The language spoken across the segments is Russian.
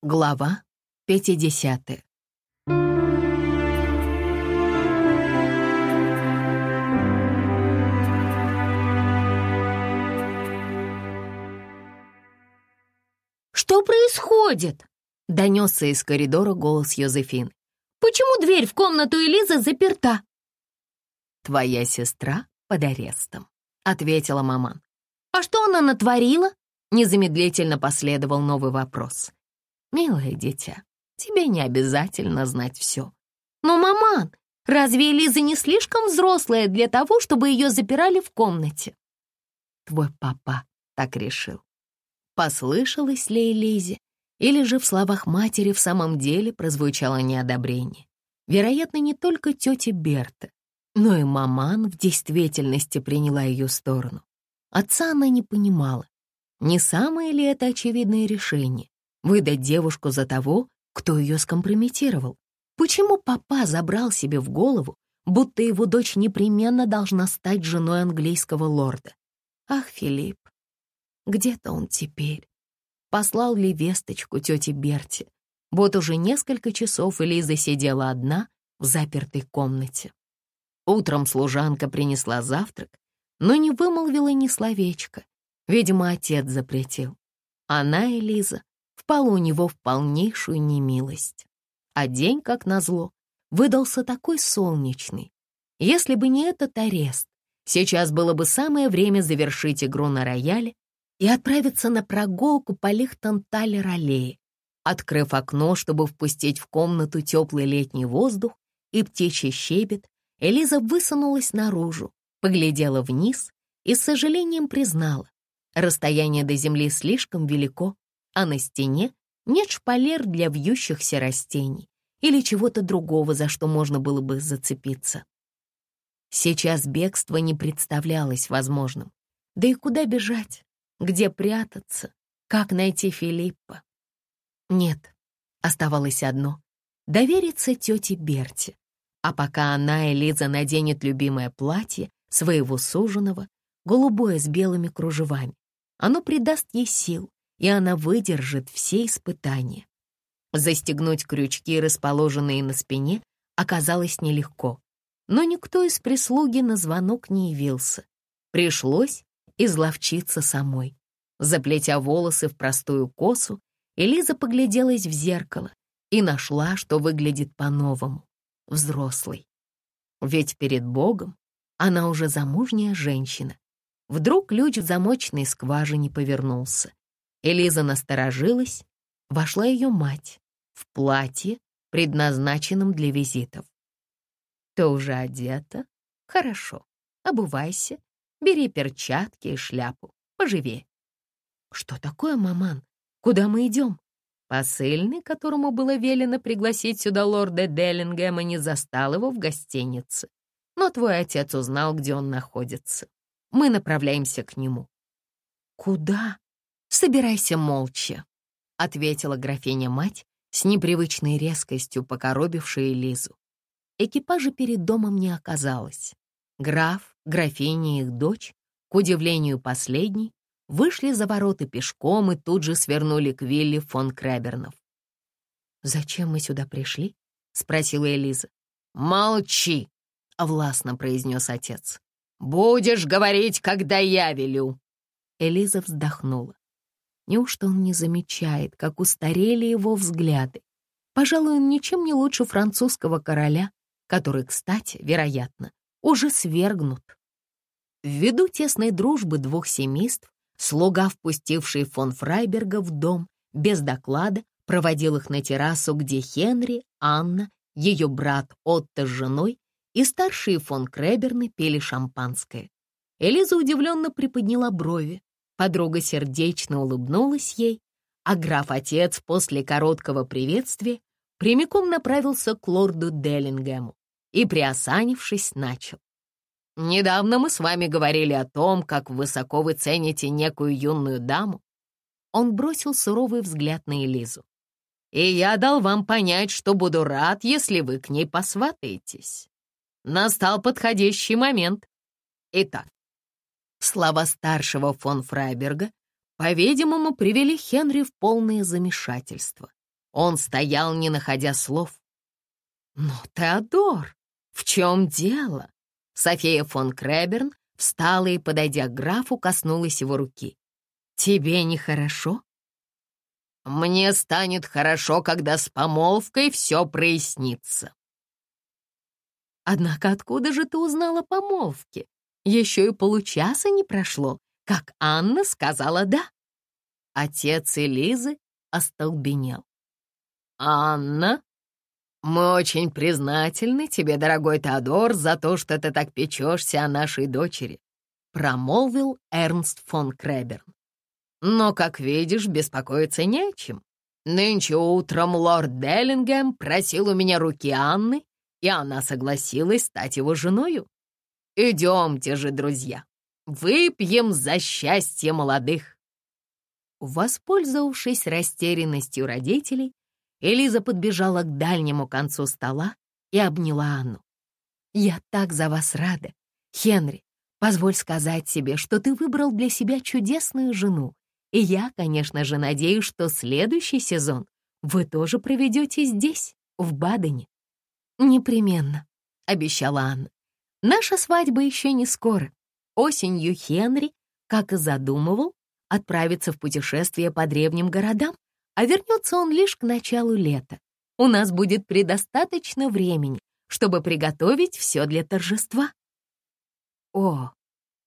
Глава 50. «Что происходит?» — донесся из коридора голос Йозефин. «Почему дверь в комнату Элизы заперта?» «Твоя сестра под арестом», — ответила маман. «А что она натворила?» Незамедлительно последовал новый вопрос. «Милое дитя, тебе не обязательно знать все». «Но, маман, разве Элиза не слишком взрослая для того, чтобы ее запирали в комнате?» «Твой папа так решил». Послышалось ли Элизе, или же в словах матери в самом деле прозвучало неодобрение? Вероятно, не только тетя Берта, но и маман в действительности приняла ее сторону. Отца она не понимала. Не самое ли это очевидное решение — выдать девушку за того, кто ее скомпрометировал? Почему папа забрал себе в голову, будто его дочь непременно должна стать женой английского лорда? Ах, Филипп, где-то он теперь. Послал ли весточку тете Берти? Вот уже несколько часов Элиза сидела одна в запертой комнате. Утром служанка принесла завтрак, но не вымолвила ни словечка. Видимо, отец запретил. Она, Элиза, впала у него в полнейшую немилость. А день, как назло, выдался такой солнечный. Если бы не этот арест, сейчас было бы самое время завершить игру на рояле и отправиться на прогулку по Лихтенталер-аллее, открыв окно, чтобы впустить в комнату теплый летний воздух и птичий щебет, Элиза высунулась наружу, поглядела вниз и с сожалением признала, расстояние до земли слишком велико, а на стене нет шпалер для вьющихся растений или чего-то другого, за что можно было бы зацепиться. Сейчас бегство не представлялось возможным. Да и куда бежать? Где прятаться? Как найти Филиппа? Нет, оставалось одно — довериться тете Берте. А пока она, Элиза, наденет любимое платье своего суженого, голубое с белыми кружевами, оно придаст ей сил, и она выдержит все испытания. Застегнуть крючки, расположенные на спине, оказалось нелегко, но никто из прислуги на звонок не явился. Пришлось изловчиться самой. Заплетя волосы в простую косу, Элиза погляделась в зеркало и нашла, что выглядит по-новому, взрослой. Ведь перед Богом она уже замужняя женщина. Вдруг ключ в замочной скважине повернулся. Элиза насторожилась, вошла ее мать в платье, предназначенном для визитов. «Ты уже одета? Хорошо. Обувайся Бери перчатки и шляпу. Поживее. Что такое, маман? Куда мы идем? Посыльный, которому было велено пригласить сюда лорда Деллингема, не застал его в гостинице. Но твой отец узнал, где он находится. Мы направляемся к нему. Куда? Собирайся молча, — ответила графиня-мать с непривычной резкостью, покоробившая Лизу. Экипажа перед домом не оказалось. Граф, графиня и их дочь, к удивлению последней, вышли за ворота пешком и тут же свернули к вилле фон Крабернов. «Зачем мы сюда пришли?» — спросила Элиза. «Молчи!» — властно произнес отец. «Будешь говорить, когда я велю!» Элиза вздохнула. Неужто он не замечает, как устарели его взгляды? Пожалуй, он ничем не лучше французского короля, который, кстати, вероятно, уже свергнут. Ввиду тесной дружбы двух семейств, слуга, впустивший фон Фрайберга в дом, без доклада проводил их на террасу, где Хенри, Анна, ее брат Отто с женой и старшие фон Креберны пели шампанское. Элиза удивленно приподняла брови, подруга сердечно улыбнулась ей, а граф-отец после короткого приветствия прямиком направился к лорду Деллингему и, приосанившись, начал. «Недавно мы с вами говорили о том, как высоко вы цените некую юную даму». Он бросил суровый взгляд на Элизу. «И я дал вам понять, что буду рад, если вы к ней посватаетесь. Настал подходящий момент. Итак, слова старшего фон Фрайберга, по-видимому, привели Хенри в полное замешательство. Он стоял, не находя слов. «Но, Теодор, в чем дело?» София фон Креберн встала и, подойдя к графу, коснулась его руки. «Тебе нехорошо?» «Мне станет хорошо, когда с помолвкой все прояснится». «Однако откуда же ты узнала помолвки? Еще и получаса не прошло, как Анна сказала «да». Отец Элизы остолбенел. «Анна, мы очень признательны тебе, дорогой Теодор, за то, что ты так печешься о нашей дочери», промолвил Эрнст фон Креберн. Но, как видишь, беспокоиться не о чем. Нынче утром лорд Деллингем просил у меня руки Анны, и она согласилась стать его женою. Идемте же, друзья, выпьем за счастье молодых. Воспользовавшись растерянностью родителей, Элиза подбежала к дальнему концу стола и обняла Анну. «Я так за вас рада. Хенри, позволь сказать себе, что ты выбрал для себя чудесную жену, и я, конечно же, надеюсь, что следующий сезон вы тоже проведете здесь, в Бадене. Непременно, обещала Анна. Наша свадьба еще не скоро. Осенью Хенри, как и задумывал, отправится в путешествие по древним городам, а вернется он лишь к началу лета. У нас будет предостаточно времени, чтобы приготовить все для торжества. О,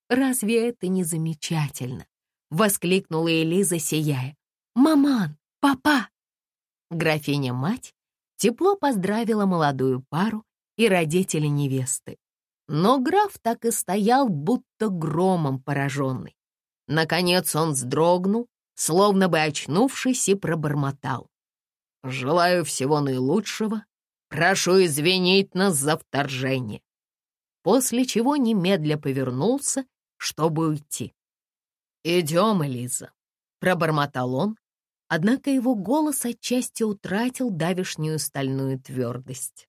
разве это не замечательно? Воскликнула Элиза, сияя. «Маман! Папа!» Графиня-мать тепло поздравила молодую пару и родителей невесты. Но граф так и стоял, будто громом пораженный. Наконец он вздрогнул, словно бы очнувшись, и пробормотал. «Желаю всего наилучшего. Прошу извинить нас за вторжение». После чего немедля повернулся, чтобы уйти. «Идем, Элиза», — пробормотал он, однако его голос отчасти утратил давишнюю стальную твердость.